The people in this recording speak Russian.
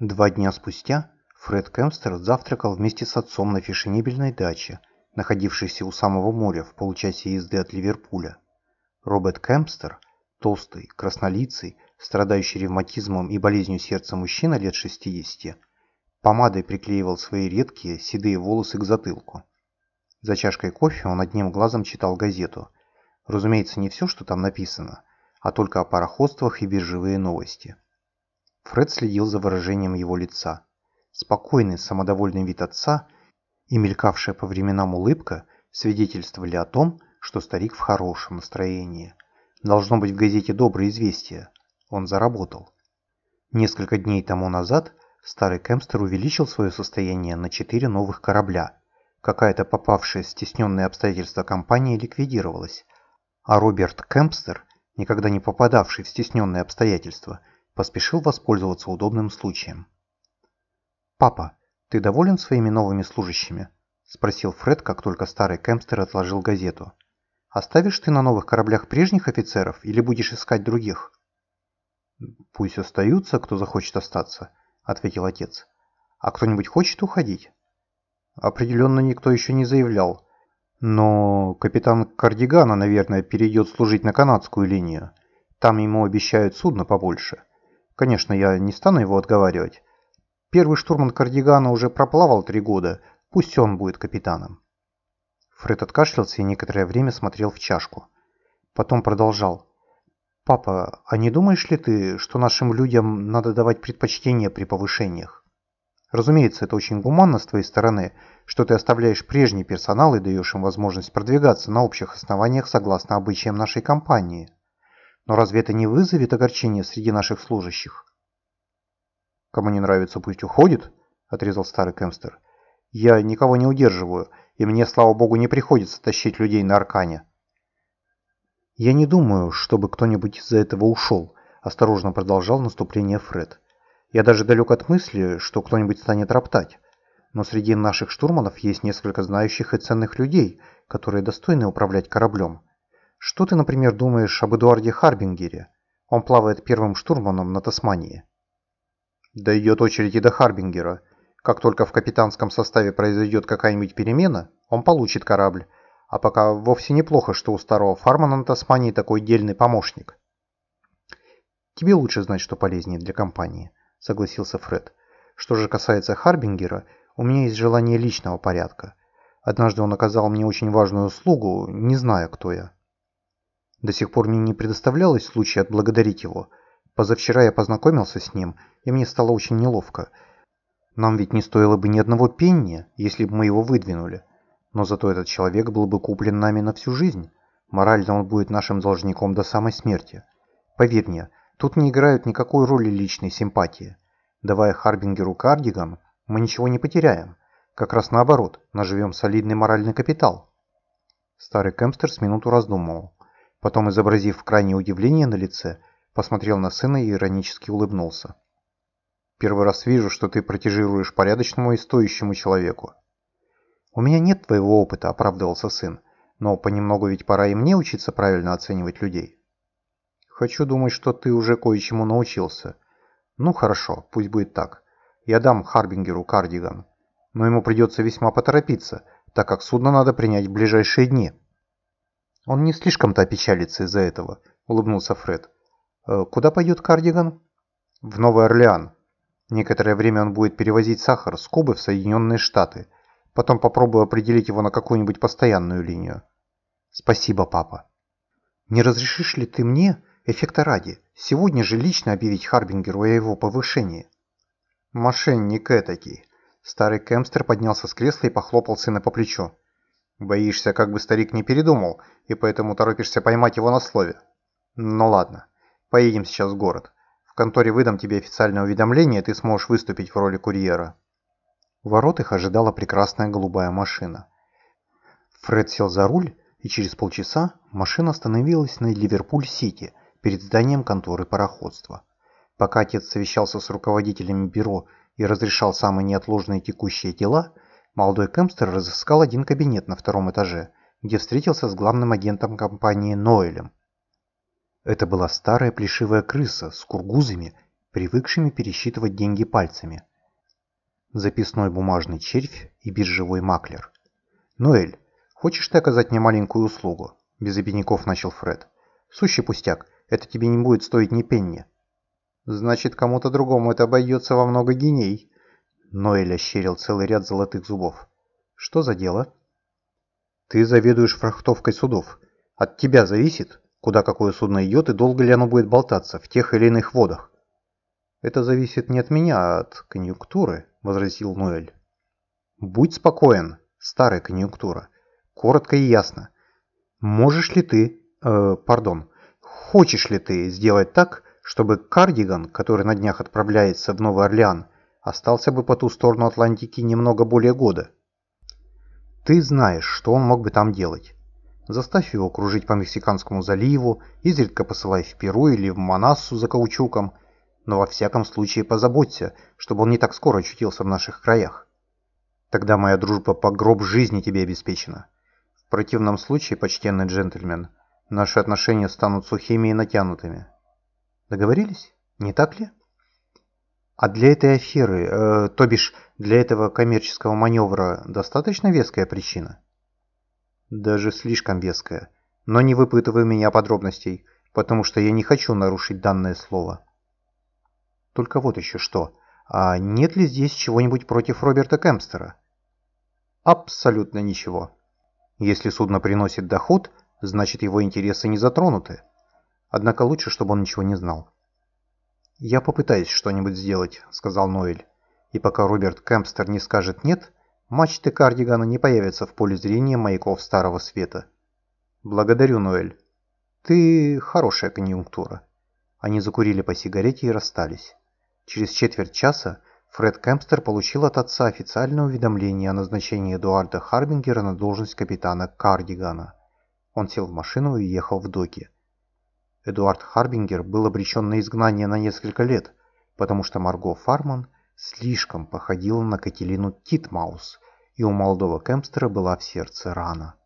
Два дня спустя Фред Кемстер завтракал вместе с отцом на фешенебельной даче, находившейся у самого моря в получасе езды от Ливерпуля. Роберт Кемстер, толстый, краснолицый, страдающий ревматизмом и болезнью сердца мужчина лет 60, помадой приклеивал свои редкие седые волосы к затылку. За чашкой кофе он одним глазом читал газету. Разумеется, не все, что там написано, а только о пароходствах и биржевые новости. Фред следил за выражением его лица. Спокойный, самодовольный вид отца и мелькавшая по временам улыбка свидетельствовали о том, что старик в хорошем настроении. Должно быть в газете доброе известие. Он заработал. Несколько дней тому назад старый Кемстер увеличил свое состояние на четыре новых корабля. Какая-то попавшая в стесненные обстоятельства компания ликвидировалась, а Роберт Кемпстер, никогда не попадавший в стесненные обстоятельства, поспешил воспользоваться удобным случаем. «Папа, ты доволен своими новыми служащими?» – спросил Фред, как только старый Кемпстер отложил газету. «Оставишь ты на новых кораблях прежних офицеров или будешь искать других?» «Пусть остаются, кто захочет остаться», – ответил отец. «А кто-нибудь хочет уходить?» «Определенно никто еще не заявлял. Но капитан Кардигана, наверное, перейдет служить на канадскую линию. Там ему обещают судно побольше. Конечно, я не стану его отговаривать. Первый штурман Кардигана уже проплавал три года, пусть он будет капитаном. Фред откашлялся и некоторое время смотрел в чашку. Потом продолжал. «Папа, а не думаешь ли ты, что нашим людям надо давать предпочтение при повышениях? Разумеется, это очень гуманно с твоей стороны, что ты оставляешь прежний персонал и даешь им возможность продвигаться на общих основаниях согласно обычаям нашей компании. Но разве это не вызовет огорчения среди наших служащих? «Кому не нравится, пусть уходит», — отрезал старый Кемстер. «Я никого не удерживаю, и мне, слава богу, не приходится тащить людей на Аркане». «Я не думаю, чтобы кто-нибудь из-за этого ушел», — осторожно продолжал наступление Фред. «Я даже далек от мысли, что кто-нибудь станет роптать но среди наших штурманов есть несколько знающих и ценных людей, которые достойны управлять кораблем. Что ты, например, думаешь об Эдуарде Харбингере? Он плавает первым штурманом на Тасмании. Дойдет очередь и до Харбингера. Как только в капитанском составе произойдет какая-нибудь перемена, он получит корабль. А пока вовсе неплохо, что у старого фармана на Тасмании такой дельный помощник. Тебе лучше знать, что полезнее для компании, согласился Фред. Что же касается Харбингера, у меня есть желание личного порядка. Однажды он оказал мне очень важную услугу, не зная, кто я. До сих пор мне не предоставлялось случая отблагодарить его. Позавчера я познакомился с ним, и мне стало очень неловко. Нам ведь не стоило бы ни одного пенни, если бы мы его выдвинули. Но зато этот человек был бы куплен нами на всю жизнь. Морально он будет нашим должником до самой смерти. Поверь мне, тут не играют никакой роли личной симпатии. Давая Харбингеру кардиган, мы ничего не потеряем. Как раз наоборот, наживем солидный моральный капитал. Старый Кемстер с минуту раздумывал. Потом, изобразив крайнее удивление на лице, посмотрел на сына и иронически улыбнулся. «Первый раз вижу, что ты протежируешь порядочному и стоящему человеку». «У меня нет твоего опыта», — оправдывался сын. «Но понемногу ведь пора и мне учиться правильно оценивать людей». «Хочу думать, что ты уже кое-чему научился». «Ну хорошо, пусть будет так. Я дам Харбингеру кардиган. Но ему придется весьма поторопиться, так как судно надо принять в ближайшие дни. Он не слишком-то опечалится из-за этого, улыбнулся Фред. «Э, куда пойдет кардиган? В Новый Орлеан. Некоторое время он будет перевозить сахар с Кубы в Соединенные Штаты. Потом попробую определить его на какую-нибудь постоянную линию. Спасибо, папа. Не разрешишь ли ты мне, эффекта ради, сегодня же лично объявить Харбингеру о его повышении? «Мошенник этакий!» Старый Кемстер поднялся с кресла и похлопал сына по плечу. «Боишься, как бы старик не передумал, и поэтому торопишься поймать его на слове? Ну ладно, поедем сейчас в город. В конторе выдам тебе официальное уведомление, и ты сможешь выступить в роли курьера». У ворот их ожидала прекрасная голубая машина. Фред сел за руль, и через полчаса машина остановилась на Ливерпуль-Сити перед зданием конторы пароходства. Пока отец совещался с руководителями бюро и разрешал самые неотложные текущие дела, молодой Кемстер разыскал один кабинет на втором этаже, где встретился с главным агентом компании Ноэлем. Это была старая плешивая крыса с кургузами, привыкшими пересчитывать деньги пальцами. Записной бумажный червь и биржевой маклер. «Ноэль, хочешь ты оказать мне маленькую услугу?» Без обиняков начал Фред. «Сущий пустяк, это тебе не будет стоить ни пенни». «Значит, кому-то другому это обойдется во много геней». Ноэль ощерил целый ряд золотых зубов. «Что за дело?» «Ты заведуешь фрахтовкой судов. От тебя зависит, куда какое судно идет и долго ли оно будет болтаться в тех или иных водах. «Это зависит не от меня, а от конъюнктуры», — возразил Ноэль. «Будь спокоен, старая конъюнктура. Коротко и ясно. Можешь ли ты, э, пардон, хочешь ли ты сделать так, чтобы Кардиган, который на днях отправляется в Новый Орлеан, остался бы по ту сторону Атлантики немного более года? Ты знаешь, что он мог бы там делать. Заставь его кружить по Мексиканскому заливу, изредка посылай в Перу или в Манассу за каучуком, но во всяком случае позаботься, чтобы он не так скоро очутился в наших краях. Тогда моя дружба по гроб жизни тебе обеспечена. В противном случае, почтенный джентльмен, наши отношения станут сухими и натянутыми. Договорились? Не так ли? А для этой аферы, э, то бишь для этого коммерческого маневра, достаточно веская причина? Даже слишком веская. Но не выпытывай меня подробностей, потому что я не хочу нарушить данное слово. Только вот еще что. А нет ли здесь чего-нибудь против Роберта Кемпстера? Абсолютно ничего. Если судно приносит доход, значит его интересы не затронуты. Однако лучше, чтобы он ничего не знал. «Я попытаюсь что-нибудь сделать», — сказал Ноэль. «И пока Роберт Кемпстер не скажет «нет», Мачты кардигана не появятся в поле зрения маяков Старого Света. Благодарю, Ноэль. Ты хорошая конъюнктура. Они закурили по сигарете и расстались. Через четверть часа Фред Кемпстер получил от отца официальное уведомление о назначении Эдуарда Харбингера на должность капитана Кардигана. Он сел в машину и ехал в доки. Эдуард Харбингер был обречен на изгнание на несколько лет, потому что Марго Фарман – слишком походила на Кателину Титмаус, и у молодого Кемпстера была в сердце рана.